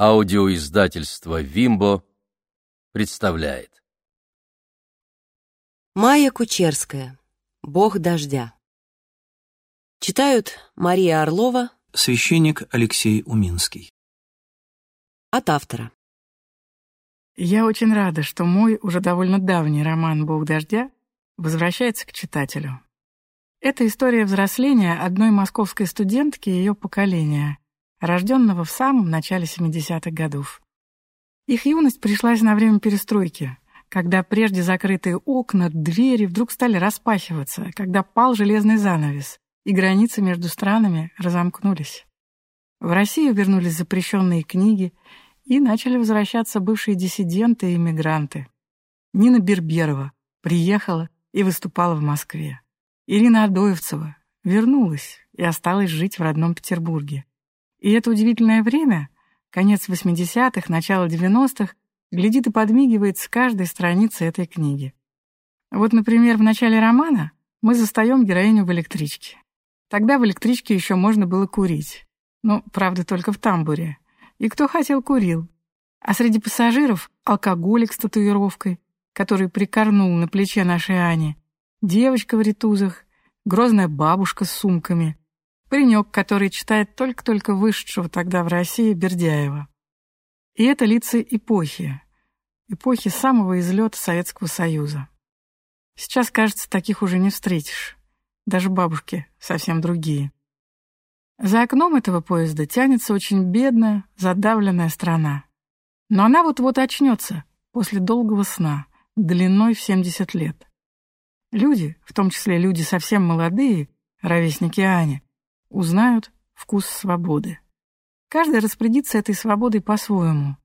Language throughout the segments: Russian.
Аудиоиздательство «Вимбо» представляет. Майя Кучерская. «Бог дождя». Читают Мария Орлова. Священник Алексей Уминский. От автора. Я очень рада, что мой уже довольно давний роман «Бог дождя» возвращается к читателю. Это история взросления одной московской студентки и ее поколения, рожденного в самом начале 70-х годов. Их юность пришлась на время перестройки, когда прежде закрытые окна, двери вдруг стали распахиваться, когда пал железный занавес, и границы между странами разомкнулись. В Россию вернулись запрещенные книги, и начали возвращаться бывшие диссиденты и иммигранты. Нина Берберова приехала и выступала в Москве. Ирина Адоевцева вернулась и осталась жить в родном Петербурге. И это удивительное время, конец 80-х, начало 90-х, глядит и подмигивает с каждой страницы этой книги. Вот, например, в начале романа мы застаем героиню в электричке. Тогда в электричке еще можно было курить. Ну, правда, только в тамбуре. И кто хотел, курил. А среди пассажиров алкоголик с татуировкой, который прикорнул на плече нашей Ани, девочка в ритузах, грозная бабушка с сумками, Паренек, который читает только-только вышедшего тогда в России Бердяева. И это лица эпохи. Эпохи самого излета Советского Союза. Сейчас, кажется, таких уже не встретишь. Даже бабушки совсем другие. За окном этого поезда тянется очень бедная, задавленная страна. Но она вот-вот очнется после долгого сна, длиной в 70 лет. Люди, в том числе люди совсем молодые, ровесники Ани, узнают вкус свободы. Каждый распорядится этой свободой по-своему.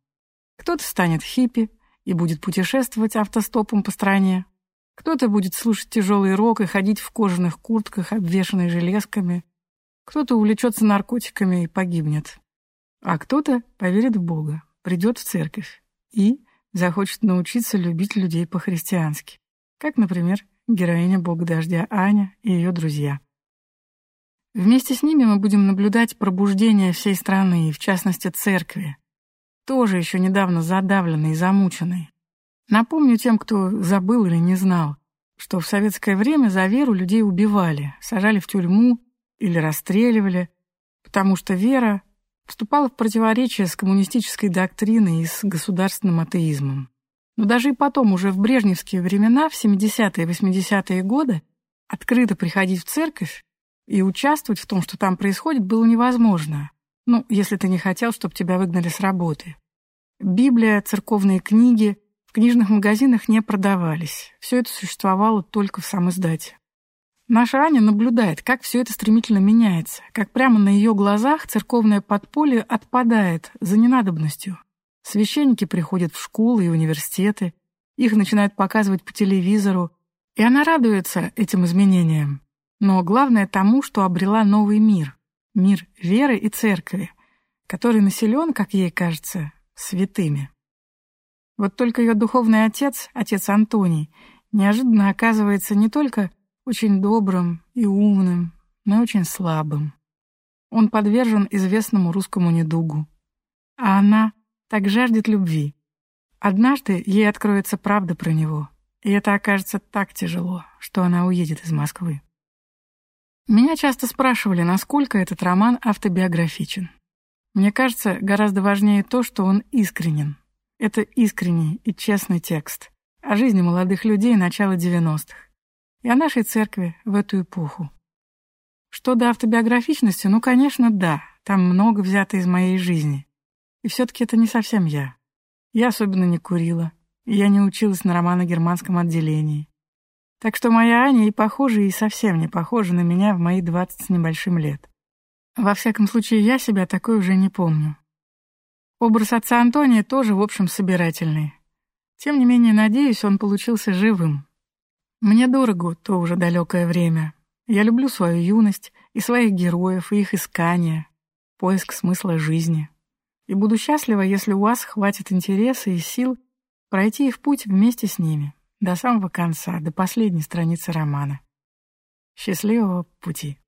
Кто-то станет хиппи и будет путешествовать автостопом по стране. Кто-то будет слушать тяжелый рок и ходить в кожаных куртках, обвешанных железками. Кто-то увлечется наркотиками и погибнет. А кто-то поверит в Бога, придет в церковь и захочет научиться любить людей по-христиански. Как, например, героиня Бога Дождя Аня и ее друзья. Вместе с ними мы будем наблюдать пробуждение всей страны, и в частности церкви, тоже еще недавно задавленной и замученной. Напомню тем, кто забыл или не знал, что в советское время за веру людей убивали, сажали в тюрьму или расстреливали, потому что вера вступала в противоречие с коммунистической доктриной и с государственным атеизмом. Но даже и потом, уже в брежневские времена, в 70-е и 80-е годы, открыто приходить в церковь и участвовать в том, что там происходит, было невозможно. Ну, если ты не хотел, чтобы тебя выгнали с работы. Библия, церковные книги в книжных магазинах не продавались. Все это существовало только в самоиздате. Наша Аня наблюдает, как все это стремительно меняется, как прямо на ее глазах церковное подполье отпадает за ненадобностью. Священники приходят в школы и университеты, их начинают показывать по телевизору, и она радуется этим изменениям но главное тому, что обрела новый мир, мир веры и церкви, который населен, как ей кажется, святыми. Вот только ее духовный отец, отец Антоний, неожиданно оказывается не только очень добрым и умным, но и очень слабым. Он подвержен известному русскому недугу. А она так жаждет любви. Однажды ей откроется правда про него, и это окажется так тяжело, что она уедет из Москвы. Меня часто спрашивали, насколько этот роман автобиографичен. Мне кажется, гораздо важнее то, что он искренен. Это искренний и честный текст о жизни молодых людей начала 90-х и о нашей церкви в эту эпоху. Что до автобиографичности, ну, конечно, да, там много взято из моей жизни. И все-таки это не совсем я. Я особенно не курила, и я не училась на романо-германском отделении. Так что моя Аня и похожа, и совсем не похожа на меня в мои двадцать с небольшим лет. Во всяком случае, я себя такой уже не помню. Образ отца Антония тоже, в общем, собирательный. Тем не менее, надеюсь, он получился живым. Мне дорого то уже далекое время. Я люблю свою юность и своих героев, и их искания, поиск смысла жизни. И буду счастлива, если у вас хватит интереса и сил пройти их путь вместе с ними до самого конца, до последней страницы романа. Счастливого пути!